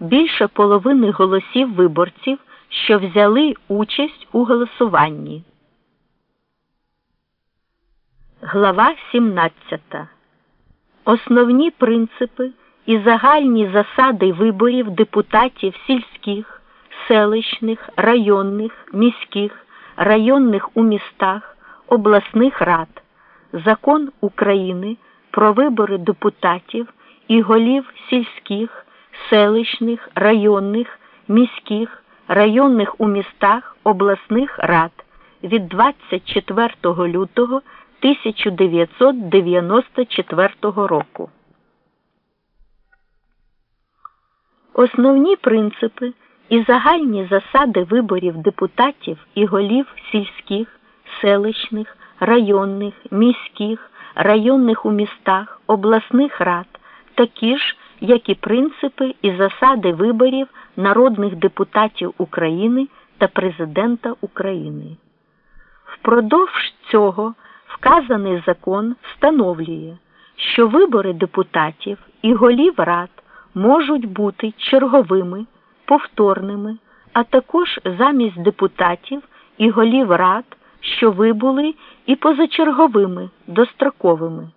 більше половини голосів виборців, що взяли участь у голосуванні. Глава 17. Основні принципи і загальні засади виборів депутатів сільських, селищних, районних, міських, районних у містах, обласних рад, Закон України про вибори депутатів і голів сільських, селищних, районних, міських, районних у містах, обласних рад від 24 лютого 1994 року. Основні принципи і загальні засади виборів депутатів і голів сільських, селищних, районних, міських, районних у містах, обласних рад, такі ж, як і принципи і засади виборів народних депутатів України та Президента України. Впродовж цього вказаний закон встановлює, що вибори депутатів і голів рад можуть бути черговими, повторними, а також замість депутатів і голів рад, що вибули і позачерговими достроковими.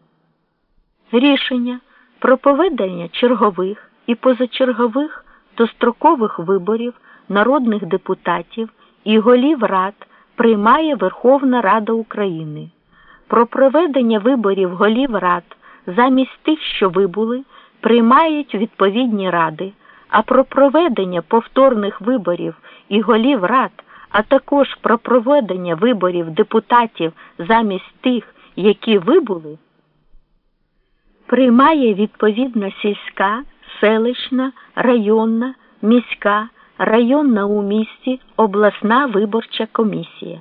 Рішення про проведення чергових і позачергових дострокових виборів народних депутатів і голів рад приймає Верховна Рада України. Про проведення виборів голів рад замість тих, що вибули, приймають відповідні ради, а про проведення повторних виборів і голів рад, а також про проведення виборів депутатів замість тих, які вибули, приймає відповідна сільська, селищна, районна, міська, районна у місті, обласна виборча комісія.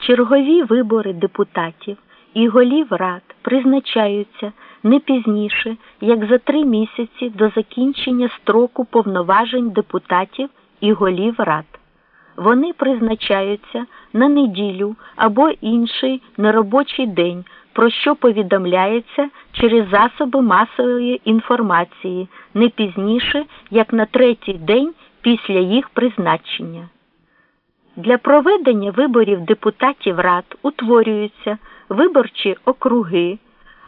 Чергові вибори депутатів і голів рад призначаються не пізніше, як за три місяці до закінчення строку повноважень депутатів і голів рад. Вони призначаються на неділю або інший неробочий день, про що повідомляється через засоби масової інформації не пізніше, як на третій день після їх призначення. Для проведення виборів депутатів рад утворюються виборчі округи,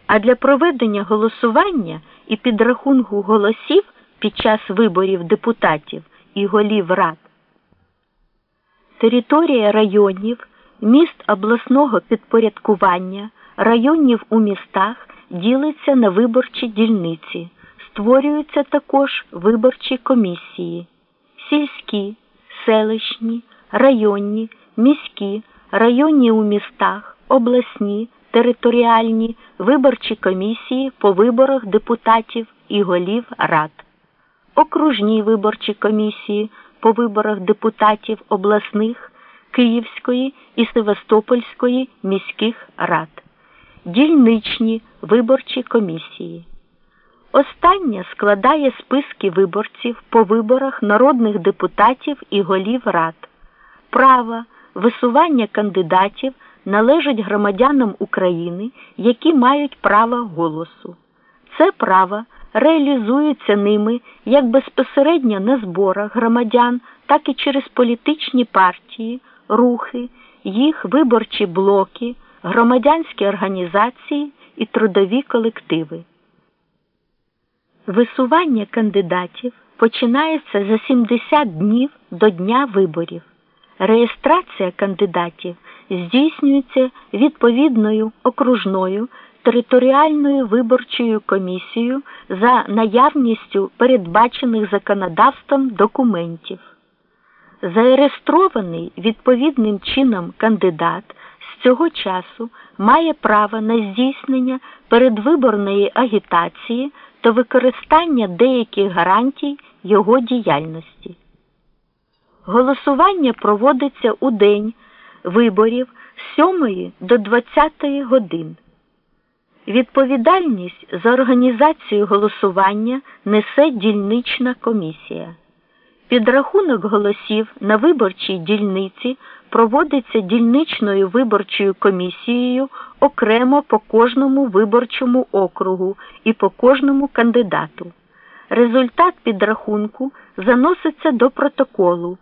а для проведення голосування і підрахунку голосів під час виборів депутатів і голів рад. Територія районів, міст обласного підпорядкування, районів у містах ділиться на виборчі дільниці, створюються також виборчі комісії, сільські, селищні районні, міські, районні у містах, обласні, територіальні виборчі комісії по виборах депутатів і голів рад, окружні виборчі комісії по виборах депутатів обласних, Київської і Севастопольської міських рад, дільничні виборчі комісії. Остання складає списки виборців по виборах народних депутатів і голів рад права висування кандидатів належить громадянам України, які мають право голосу. Це право реалізується ними як безпосередньо на зборах громадян, так і через політичні партії, рухи, їх виборчі блоки, громадянські організації і трудові колективи. Висування кандидатів починається за 70 днів до дня виборів. Реєстрація кандидатів здійснюється відповідною окружною територіальною виборчою комісією за наявністю передбачених законодавством документів. Зареєстрований відповідним чином кандидат цього часу має право на здійснення передвиборної агітації та використання деяких гарантій його діяльності. Голосування проводиться у день виборів з 7 до 20 годин. Відповідальність за організацію голосування несе дільнична комісія. Підрахунок голосів на виборчій дільниці проводиться дільничною виборчою комісією окремо по кожному виборчому округу і по кожному кандидату. результат підрахунку заноситься до протоколу